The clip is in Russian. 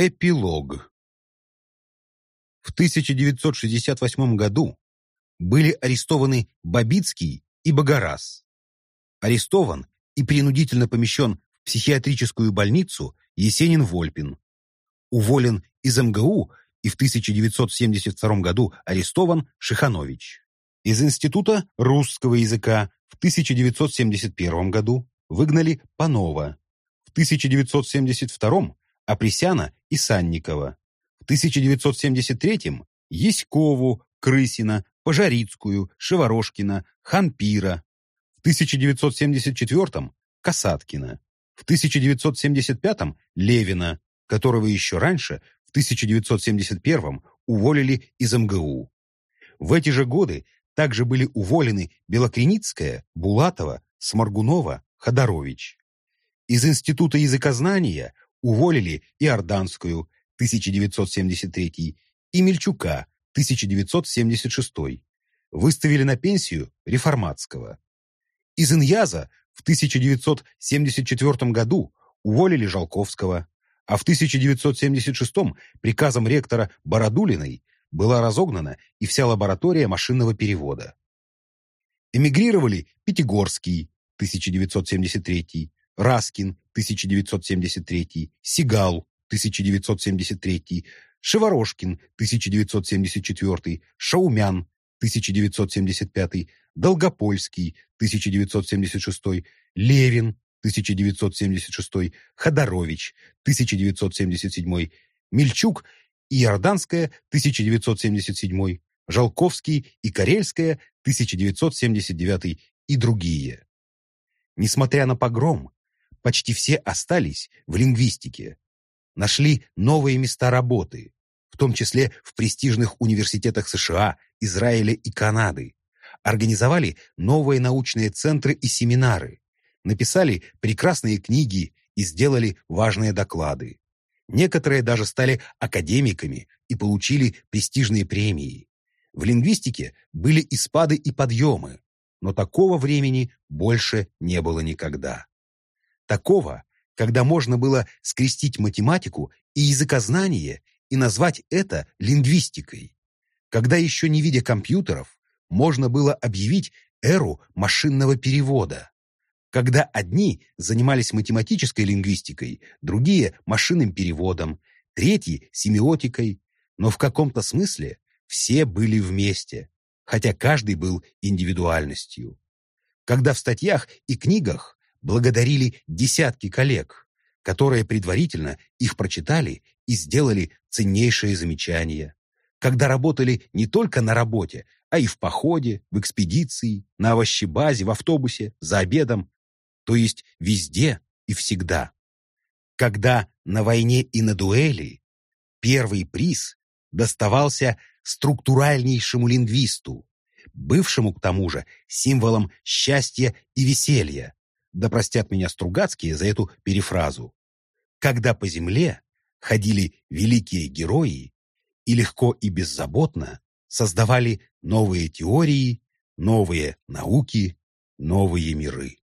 Эпилог В 1968 году были арестованы Бабицкий и Богораз. Арестован и принудительно помещен в психиатрическую больницу Есенин-Вольпин. Уволен из МГУ и в 1972 году арестован Шиханович. Из Института русского языка в 1971 году выгнали Панова. В 1972 Апресяна и Санникова. В 1973 Яськову, Крысина, Пожарицкую, Шеворошкина, Ханпира. В 1974 Касаткина. В 1975 Левина, которого еще раньше, в 1971 уволили из МГУ. В эти же годы также были уволены Белокреницкая, Булатова, Сморгунова, Ходорович. Из Института языкознания уволили и Орданскую, 1973, и Мельчука, 1976. Выставили на пенсию Реформатского. Из Иньяза в 1974 году уволили Жалковского, а в 1976 приказом ректора Бородулиной была разогнана и вся лаборатория машинного перевода. Эмигрировали Пятигорский, 1973, Раскин, 1973, Сигал, 1973, Шеворошкин, 1974, Шаумян, 1975, Долгопольский, 1976, Левин, 1976, Ходорович, 1977, Мельчук и Иорданская, 1977, Жалковский и Карельская, 1979 и другие. Несмотря на погром, почти все остались в лингвистике. Нашли новые места работы, в том числе в престижных университетах США, Израиля и Канады. Организовали новые научные центры и семинары. Написали прекрасные книги и сделали важные доклады. Некоторые даже стали академиками и получили престижные премии. В лингвистике были и спады, и подъемы, но такого времени больше не было никогда. Такого, когда можно было скрестить математику и языкознание и назвать это лингвистикой. Когда еще не видя компьютеров, можно было объявить эру машинного перевода. Когда одни занимались математической лингвистикой, другие – машинным переводом, третьи – семиотикой, но в каком-то смысле все были вместе, хотя каждый был индивидуальностью. Когда в статьях и книгах благодарили десятки коллег, которые предварительно их прочитали и сделали ценнейшие замечания. Когда работали не только на работе, а и в походе, в экспедиции, на овощебазе, в автобусе, за обедом, то есть везде и всегда. Когда на войне и на дуэли первый приз доставался структуральнейшему лингвисту, бывшему к тому же символом счастья и веселья, да простят меня Стругацкие за эту перефразу, когда по земле ходили великие герои и легко и беззаботно создавали новые теории, новые науки, новые миры.